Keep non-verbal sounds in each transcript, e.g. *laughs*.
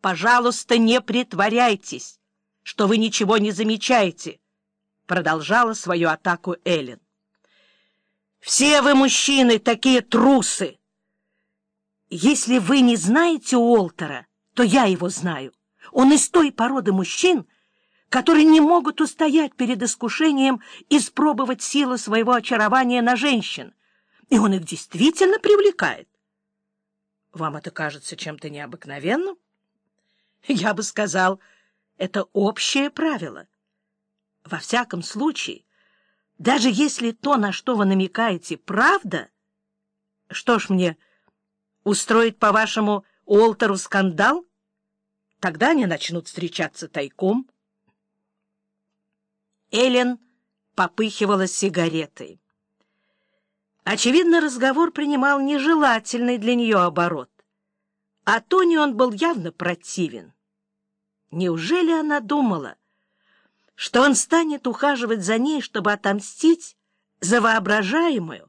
Пожалуйста, не притворяйтесь, что вы ничего не замечаете, — продолжала свою атаку Эллен. Все вы, мужчины, такие трусы! Если вы не знаете Уолтера, то я его знаю. Он из той породы мужчин, которые не могут устоять перед искушением испробовать силу своего очарования на женщин, и он их действительно привлекает. Вам это кажется чем-то необыкновенным? *laughs* Я бы сказал, это общее правило. Во всяком случае, даже если то, на что вы намекаете, правда, что ж мне, устроить, по-вашему, Уолтеру скандал? Тогда они начнут встречаться тайком. Эллен попыхивала сигаретой. Очевидно, разговор принимал нежелательный для нее оборот. А Тони он был явно противен. Неужели она думала, что он станет ухаживать за ней, чтобы отомстить за воображаемую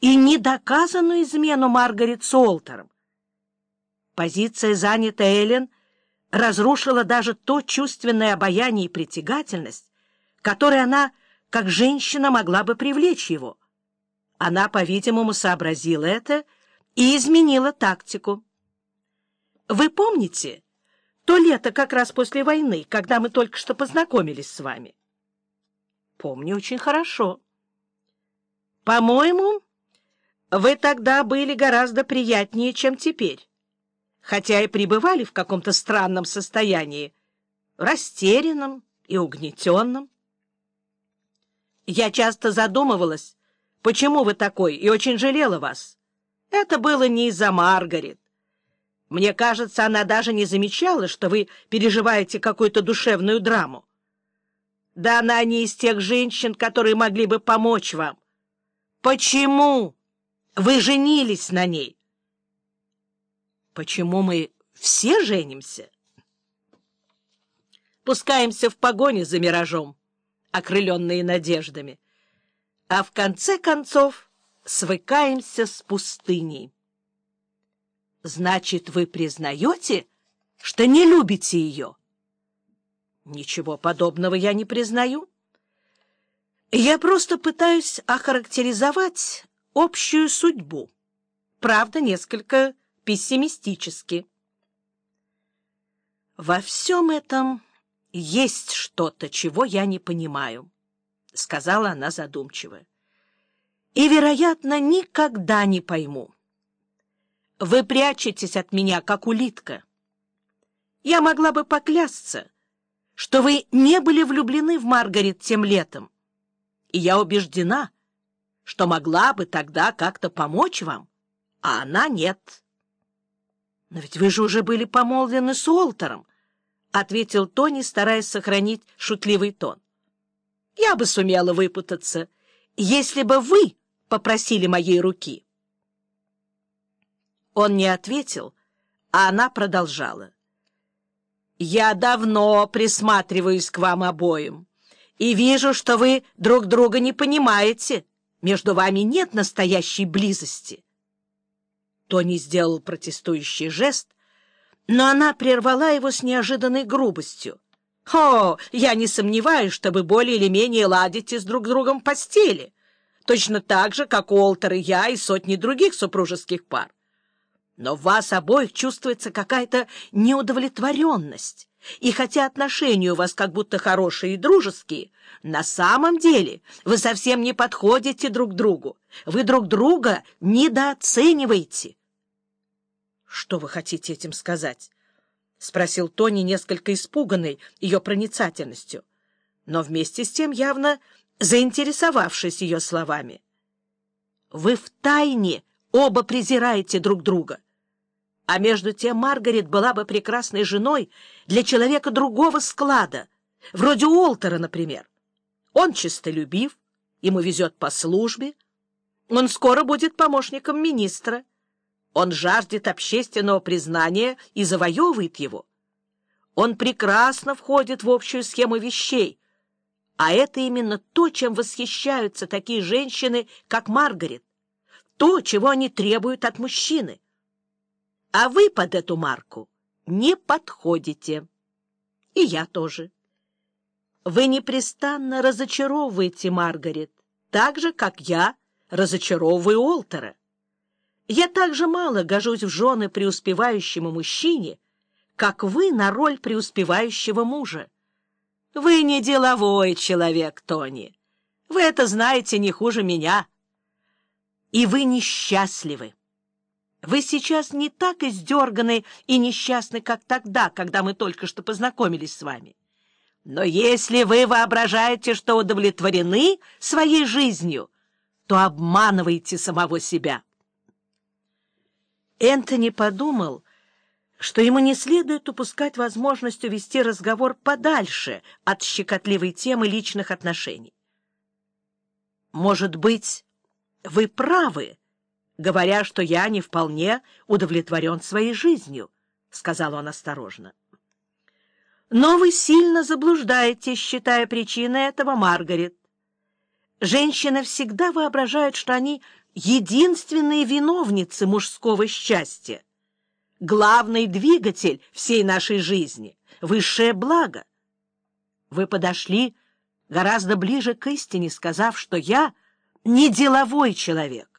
и недоказанную измену Маргарет Солтером? Позиция, занятая Эллен, разрушила даже то чувственное обаяние и притягательность, которой она, как женщина, могла бы привлечь его. Она, по-видимому, сообразила это и изменила тактику. Вы помните то лето как раз после войны, когда мы только что познакомились с вами? Помню очень хорошо. По-моему, вы тогда были гораздо приятнее, чем теперь, хотя и пребывали в каком-то странном состоянии, растерянном и угнетенном. Я часто задумывалась, почему вы такой, и очень жалела вас. Это было не из-за Маргарет. Мне кажется, она даже не замечала, что вы переживаете какую-то душевную драму. Да она не из тех женщин, которые могли бы помочь вам. Почему вы женились на ней? Почему мы все женимся? Пускаемся в погоне за миражом, окрыленные надеждами а в конце концов свыкаемся с пустыней. Значит, вы признаете, что не любите ее? Ничего подобного я не признаю. Я просто пытаюсь охарактеризовать общую судьбу. Правда, несколько пессимистически. Во всем этом есть что-то, чего я не понимаю. — сказала она задумчиво. — И, вероятно, никогда не пойму. Вы прячетесь от меня, как улитка. Я могла бы поклясться, что вы не были влюблены в Маргарет тем летом, и я убеждена, что могла бы тогда как-то помочь вам, а она нет. — Но ведь вы же уже были помолвлены с Уолтером, — ответил Тони, стараясь сохранить шутливый тон. Я бы сумела выпутаться, если бы вы попросили моей руки. Он не ответил, а она продолжала. «Я давно присматриваюсь к вам обоим и вижу, что вы друг друга не понимаете. Между вами нет настоящей близости». Тони сделал протестующий жест, но она прервала его с неожиданной грубостью. О, я не сомневаюсь, что вы более или менее ладите с друг другом постели, точно так же, как Уолтер и я и сотни других супружеских пар. Но в вас обоих чувствуется какая-то неудовлетворенность, и хотя отношения у вас как будто хорошие и дружеские, на самом деле вы совсем не подходите друг другу, вы друг друга недооцениваете. Что вы хотите этим сказать? — спросил Тони, несколько испуганный ее проницательностью, но вместе с тем явно заинтересовавшись ее словами. — Вы втайне оба презираете друг друга. А между тем Маргарет была бы прекрасной женой для человека другого склада, вроде Уолтера, например. Он честолюбив, ему везет по службе, он скоро будет помощником министра. Он жаждет общественного признания и завоевывает его. Он прекрасно входит в общую схему вещей, а это именно то, чем восхищаются такие женщины, как Маргарет, то, чего они требуют от мужчины. А вы под эту марку не подходите. И я тоже. Вы непрестанно разочаровываете Маргарет, так же, как я разочаровываю Олтера. Я так же мало гожусь в жены преуспевающему мужчине, как вы на роль преуспевающего мужа. Вы не деловой человек, Тони. Вы это знаете не хуже меня. И вы несчастливы. Вы сейчас не так издерганы и несчастны, как тогда, когда мы только что познакомились с вами. Но если вы воображаете, что удовлетворены своей жизнью, то обманываете самого себя. Энтони подумал, что ему не следует упускать возможность увести разговор подальше от щекотливой темы личных отношений. «Может быть, вы правы», говоря, что я не вполне удовлетворен своей жизнью, — сказал он осторожно. Но вы сильно заблуждаетесь, считая причиной этого Маргарет. Женщины всегда воображают, что они единственные виновницы мужского счастья, главный двигатель всей нашей жизни, высшее благо. Вы подошли гораздо ближе к истине, сказав, что я не деловой человек.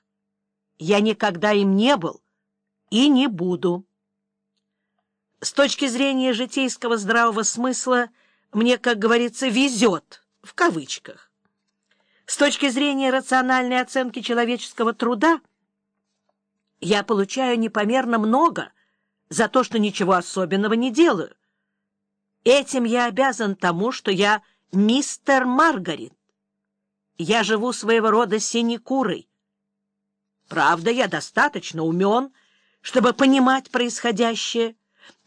Я никогда им не был и не буду. С точки зрения житейского здравого смысла мне, как говорится, «везет» в кавычках. С точки зрения рациональной оценки человеческого труда я получаю непомерно много за то, что ничего особенного не делаю. Этим я обязан тому, что я мистер Маргарит. Я живу своего рода синекурой, Правда, я достаточно умен, чтобы понимать происходящее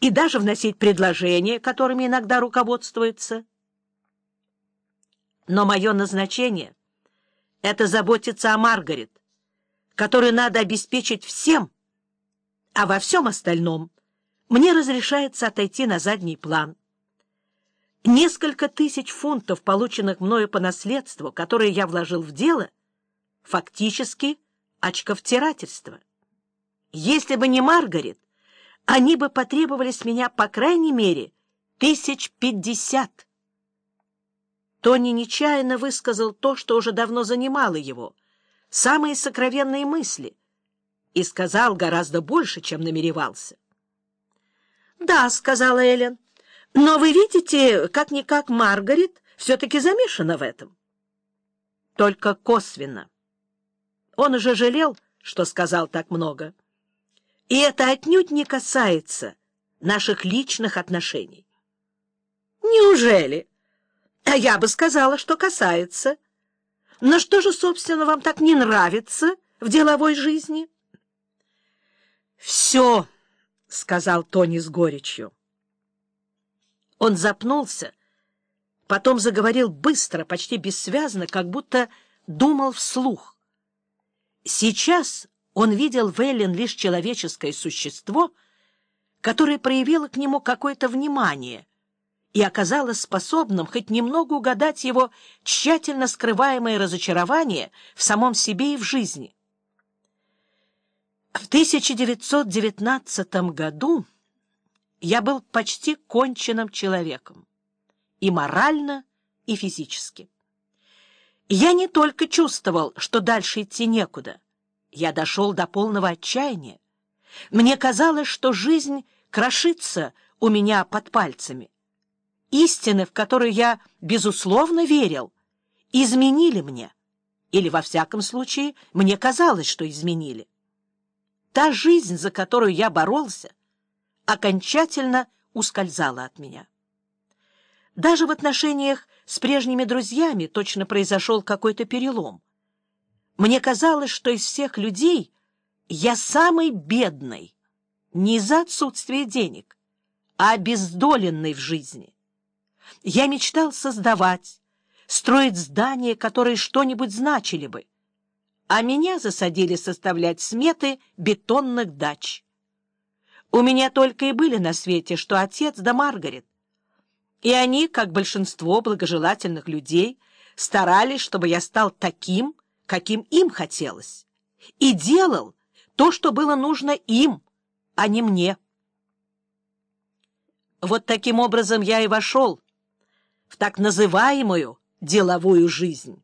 и даже вносить предложения, которыми иногда руководствуется. Но мое назначение — это заботиться о Маргарет, которую надо обеспечить всем, а во всем остальном мне разрешается отойти на задний план. Несколько тысяч фунтов, полученных мною по наследству, которые я вложил в дело, фактически — очковтирательство. Если бы не Маргарет, они бы потребовали с меня, по крайней мере, тысяч пятьдесят. Тони нечаянно высказал то, что уже давно занимало его, самые сокровенные мысли, и сказал гораздо больше, чем намеревался. «Да», — сказала Эллен, — «но вы видите, как-никак Маргарет все-таки замешана в этом». «Только косвенно». Он уже жалел, что сказал так много. И это отнюдь не касается наших личных отношений. Неужели? А я бы сказала, что касается. Но что же, собственно, вам так не нравится в деловой жизни? Все, — сказал Тони с горечью. Он запнулся, потом заговорил быстро, почти бессвязно, как будто думал вслух. Сейчас он видел в Эллен лишь человеческое существо, которое проявило к нему какое-то внимание и оказалось способным хоть немного угадать его тщательно скрываемое разочарование в самом себе и в жизни. В 1919 году я был почти конченным человеком, и морально, и физически. Я не только чувствовал, что дальше идти некуда. Я дошел до полного отчаяния. Мне казалось, что жизнь крошится у меня под пальцами. Истины, в которые я, безусловно, верил, изменили мне. Или, во всяком случае, мне казалось, что изменили. Та жизнь, за которую я боролся, окончательно ускользала от меня. Даже в отношениях с прежними друзьями точно произошел какой-то перелом. Мне казалось, что из всех людей я самый бедный, не из-за отсутствия денег, а обездоленный в жизни. Я мечтал создавать, строить здания, которые что-нибудь значили бы, а меня засадили составлять сметы бетонных дач. У меня только и были на свете, что отец да Маргарет, и они, как большинство благожелательных людей, старались, чтобы я стал таким, каким им хотелось, и делал то, что было нужно им, а не мне. Вот таким образом я и вошел в так называемую деловую жизнь.